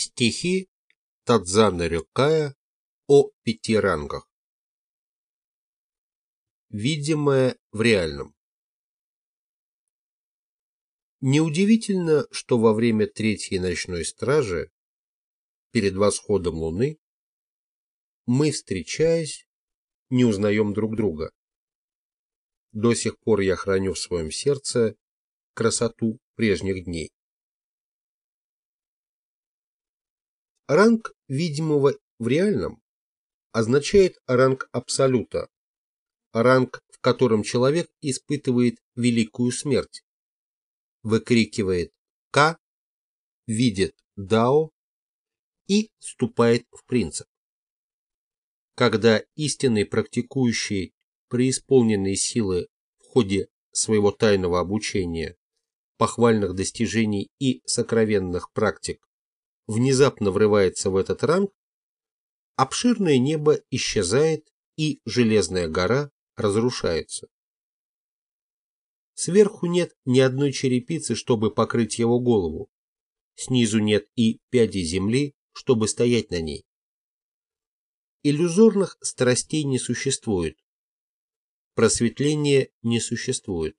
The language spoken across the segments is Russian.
Стихи Тадзана Рюкая о пяти рангах. Видимое в реальном. Неудивительно, что во время третьей ночной стражи, перед восходом луны, мы, встречаясь, не узнаем друг друга. До сих пор я храню в своем сердце красоту прежних дней. Ранг видимого в реальном означает ранг абсолюта, ранг, в котором человек испытывает великую смерть, выкрикивает «К», видит «Дао» и вступает в принцип. Когда истинный практикующий преисполненные силы в ходе своего тайного обучения, похвальных достижений и сокровенных практик внезапно врывается в этот ранг, обширное небо исчезает и железная гора разрушается. Сверху нет ни одной черепицы, чтобы покрыть его голову. Снизу нет и пяди земли, чтобы стоять на ней. Иллюзорных страстей не существует. Просветления не существует.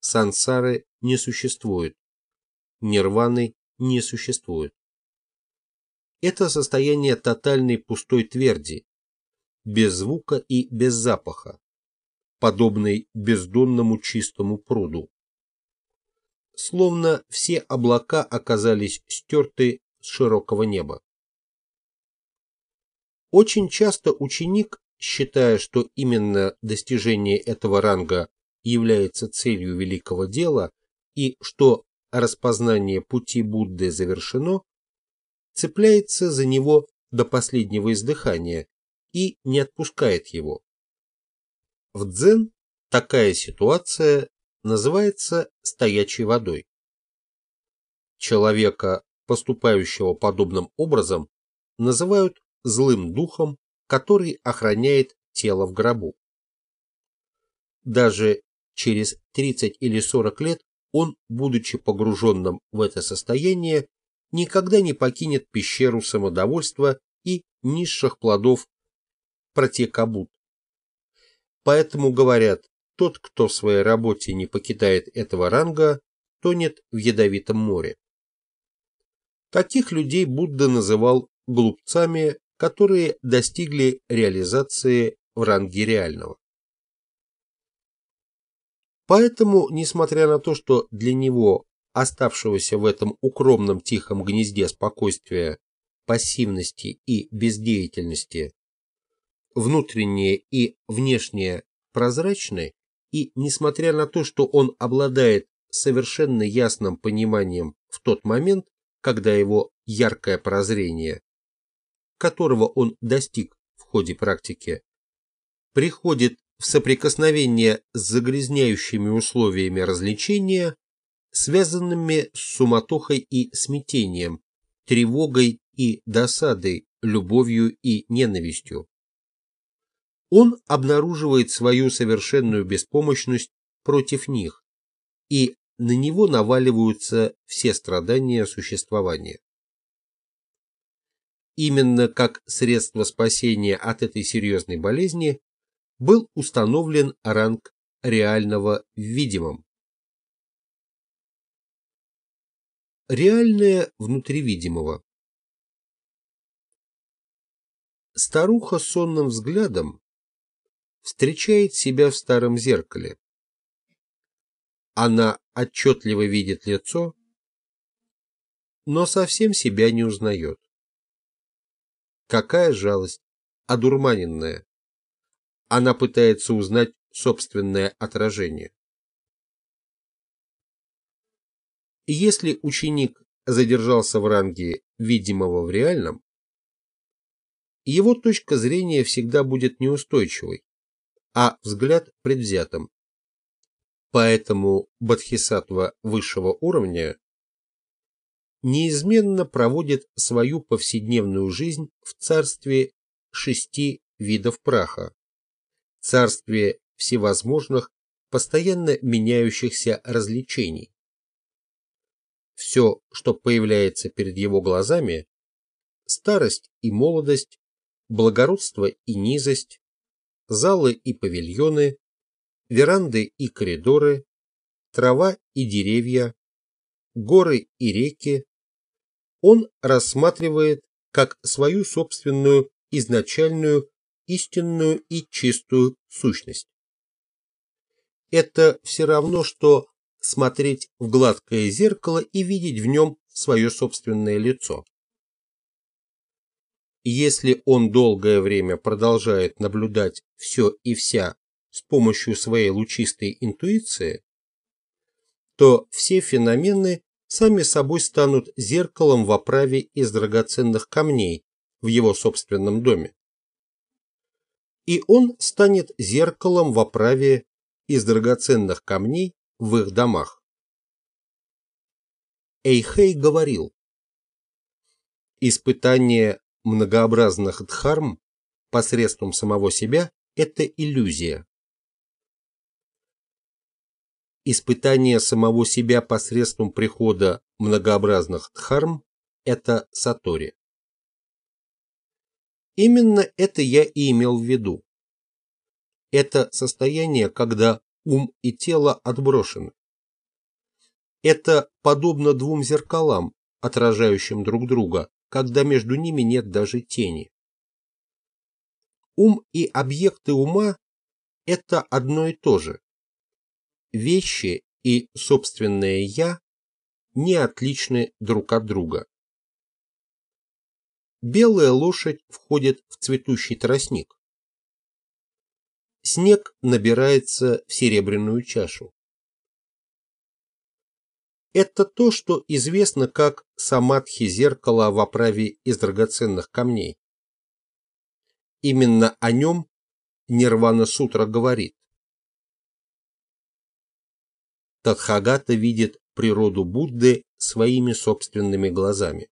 Сансары не существует. Нирваны не существует. Это состояние тотальной пустой тверди, без звука и без запаха, подобной бездонному чистому пруду. Словно все облака оказались стерты с широкого неба. Очень часто ученик, считая, что именно достижение этого ранга является целью великого дела и что распознание пути Будды завершено, цепляется за него до последнего издыхания и не отпускает его. В дзен такая ситуация называется стоячей водой. Человека, поступающего подобным образом, называют злым духом, который охраняет тело в гробу. Даже через 30 или 40 лет он, будучи погруженным в это состояние, никогда не покинет пещеру самодовольства и низших плодов протекабут. Поэтому говорят, тот, кто в своей работе не покидает этого ранга, тонет в ядовитом море. Таких людей Будда называл глупцами, которые достигли реализации в ранге реального. Поэтому, несмотря на то, что для него оставшегося в этом укромном тихом гнезде спокойствия, пассивности и бездеятельности, внутреннее и внешнее прозрачны, и несмотря на то, что он обладает совершенно ясным пониманием в тот момент, когда его яркое прозрение, которого он достиг в ходе практики, приходит в соприкосновение с загрязняющими условиями развлечения, связанными с суматохой и смятением, тревогой и досадой, любовью и ненавистью. Он обнаруживает свою совершенную беспомощность против них, и на него наваливаются все страдания существования. Именно как средство спасения от этой серьезной болезни был установлен ранг реального в видимом. Реальное внутри видимого. Старуха сонным взглядом встречает себя в старом зеркале. Она отчетливо видит лицо, но совсем себя не узнает. Какая жалость, одурманенная. Она пытается узнать собственное отражение. Если ученик задержался в ранге видимого в реальном, его точка зрения всегда будет неустойчивой, а взгляд предвзятым. Поэтому бодхисаттва высшего уровня неизменно проводит свою повседневную жизнь в царстве шести видов праха, царстве всевозможных, постоянно меняющихся развлечений Все, что появляется перед его глазами, старость и молодость, благородство и низость, залы и павильоны, веранды и коридоры, трава и деревья, горы и реки, он рассматривает как свою собственную изначальную, истинную и чистую сущность. Это все равно, что смотреть в гладкое зеркало и видеть в нем свое собственное лицо. Если он долгое время продолжает наблюдать все и вся с помощью своей лучистой интуиции, то все феномены сами собой станут зеркалом в оправе из драгоценных камней в его собственном доме. И он станет зеркалом в оправе из драгоценных камней в их домах. Эйхей говорил, испытание многообразных дхарм посредством самого себя – это иллюзия. Испытание самого себя посредством прихода многообразных дхарм – это сатори. Именно это я и имел в виду. Это состояние, когда ум и тело отброшены. Это подобно двум зеркалам, отражающим друг друга, когда между ними нет даже тени. Ум и объекты ума – это одно и то же. Вещи и собственное «я» не отличны друг от друга. Белая лошадь входит в цветущий тростник. Снег набирается в серебряную чашу. Это то, что известно как самадхи зеркала в оправе из драгоценных камней. Именно о нем Нирвана Сутра говорит. Тадхагата видит природу Будды своими собственными глазами.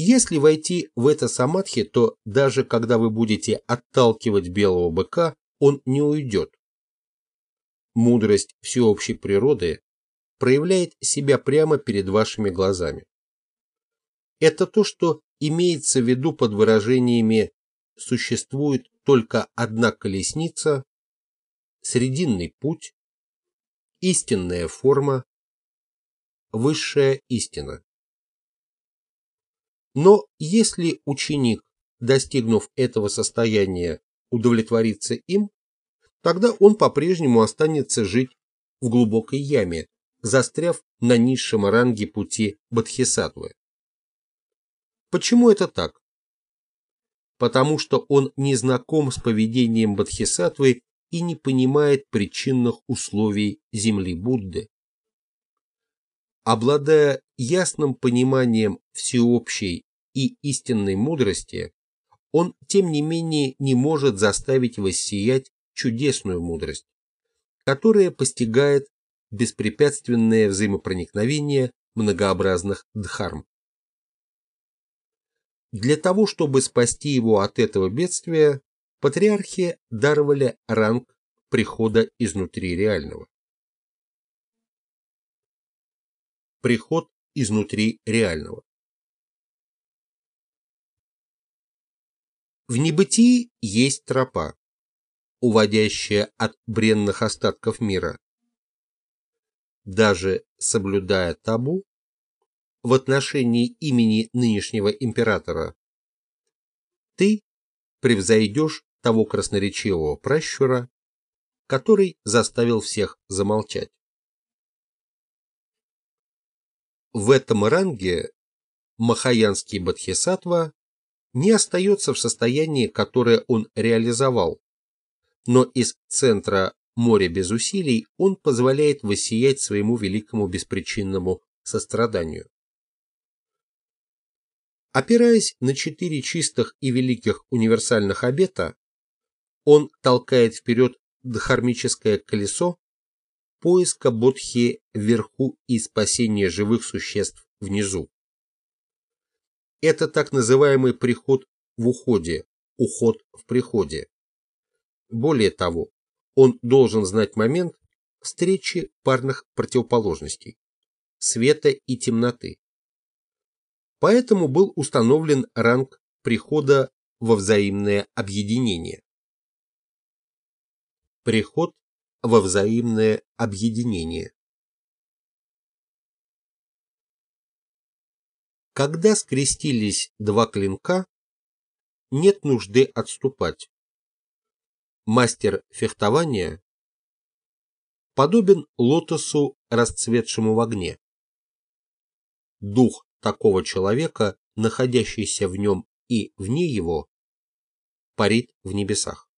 Если войти в это самадхи, то даже когда вы будете отталкивать белого быка, он не уйдет. Мудрость всеобщей природы проявляет себя прямо перед вашими глазами. Это то, что имеется в виду под выражениями «существует только одна колесница», «срединный путь», «истинная форма», «высшая истина». Но если ученик, достигнув этого состояния, удовлетворится им, тогда он по-прежнему останется жить в глубокой яме, застряв на низшем ранге пути Бодхисаттвы. Почему это так? Потому что он не знаком с поведением Бодхисаттвы и не понимает причинных условий земли Будды. Обладая ясным пониманием всеобщей и истинной мудрости, он, тем не менее, не может заставить воссиять чудесную мудрость, которая постигает беспрепятственное взаимопроникновение многообразных дхарм. Для того, чтобы спасти его от этого бедствия, патриархи даровали ранг прихода изнутри реального. Приход изнутри реального. В небытии есть тропа, уводящая от бренных остатков мира. Даже соблюдая табу в отношении имени нынешнего императора, ты превзойдешь того красноречивого пращура, который заставил всех замолчать. В этом ранге Махаянский Бодхисаттва не остается в состоянии, которое он реализовал, но из центра моря без усилий он позволяет воссиять своему великому беспричинному состраданию. Опираясь на четыре чистых и великих универсальных обета, он толкает вперед дхармическое колесо поиска Бодхи вверху и спасения живых существ внизу. Это так называемый приход в уходе, уход в приходе. Более того, он должен знать момент встречи парных противоположностей. света и темноты. Поэтому был установлен ранг прихода во взаимное объединение. Приход во взаимное объединение. Когда скрестились два клинка, нет нужды отступать. Мастер фехтования подобен лотосу, расцветшему в огне. Дух такого человека, находящийся в нем и вне его, парит в небесах.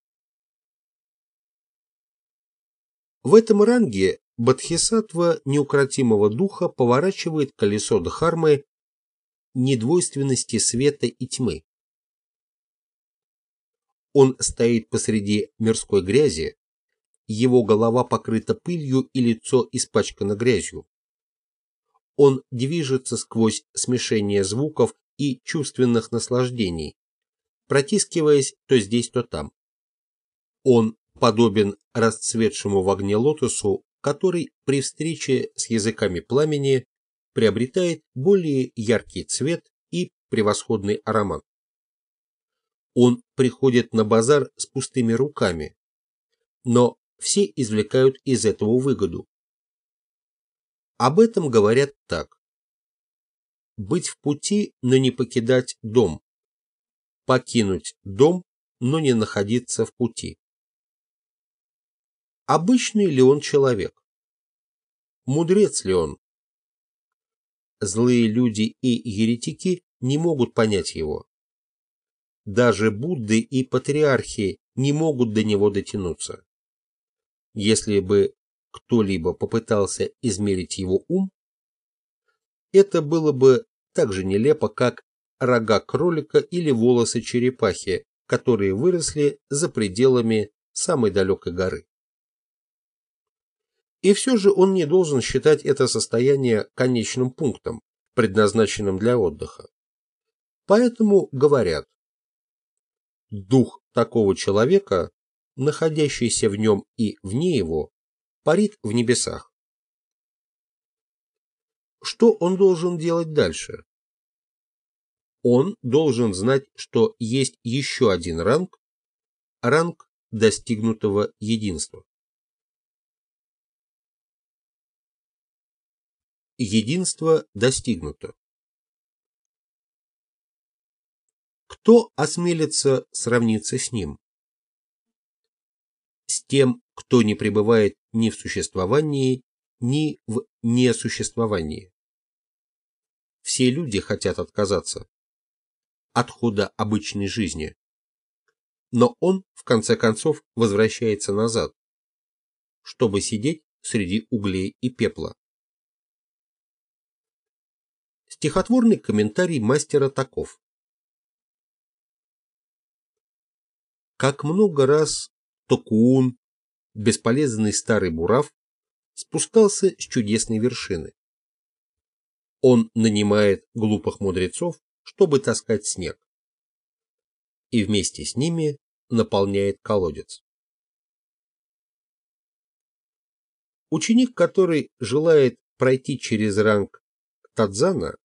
В этом ранге Бодхисаттва неукротимого духа поворачивает колесо Дхармы недвойственности света и тьмы. Он стоит посреди мирской грязи, его голова покрыта пылью и лицо испачкано грязью. Он движется сквозь смешение звуков и чувственных наслаждений, протискиваясь то здесь, то там. Он подобен расцветшему в огне лотосу, который при встрече с языками пламени приобретает более яркий цвет и превосходный аромат. Он приходит на базар с пустыми руками, но все извлекают из этого выгоду. Об этом говорят так. Быть в пути, но не покидать дом. Покинуть дом, но не находиться в пути. Обычный ли он человек? Мудрец ли он? Злые люди и еретики не могут понять его. Даже Будды и патриархи не могут до него дотянуться. Если бы кто-либо попытался измерить его ум, это было бы так же нелепо, как рога кролика или волосы черепахи, которые выросли за пределами самой далекой горы. И все же он не должен считать это состояние конечным пунктом, предназначенным для отдыха. Поэтому говорят, дух такого человека находящийся в нем и вне его, парит в небесах. Что он должен делать дальше? Он должен знать, что есть еще один ранг, ранг достигнутого единства. Единство достигнуто. Кто осмелится сравниться с ним? с тем, кто не пребывает ни в существовании, ни в несуществовании. Все люди хотят отказаться от хода обычной жизни, но он, в конце концов, возвращается назад, чтобы сидеть среди углей и пепла. Стихотворный комментарий мастера таков. Как много раз Токуун, бесполезный старый бурав, спускался с чудесной вершины. Он нанимает глупых мудрецов, чтобы таскать снег. И вместе с ними наполняет колодец. Ученик, который желает пройти через ранг Тадзана,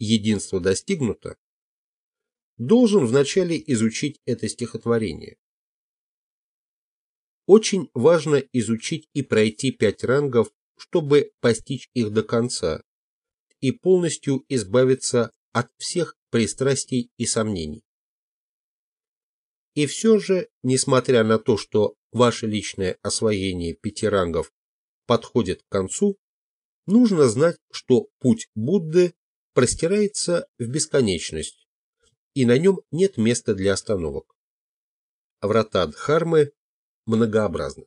единство достигнуто, должен вначале изучить это стихотворение. Очень важно изучить и пройти пять рангов, чтобы постичь их до конца и полностью избавиться от всех пристрастий и сомнений. И все же, несмотря на то, что ваше личное освоение пяти рангов подходит к концу, нужно знать, что путь Будды простирается в бесконечность, и на нем нет места для остановок. Врата Дхармы многообразны.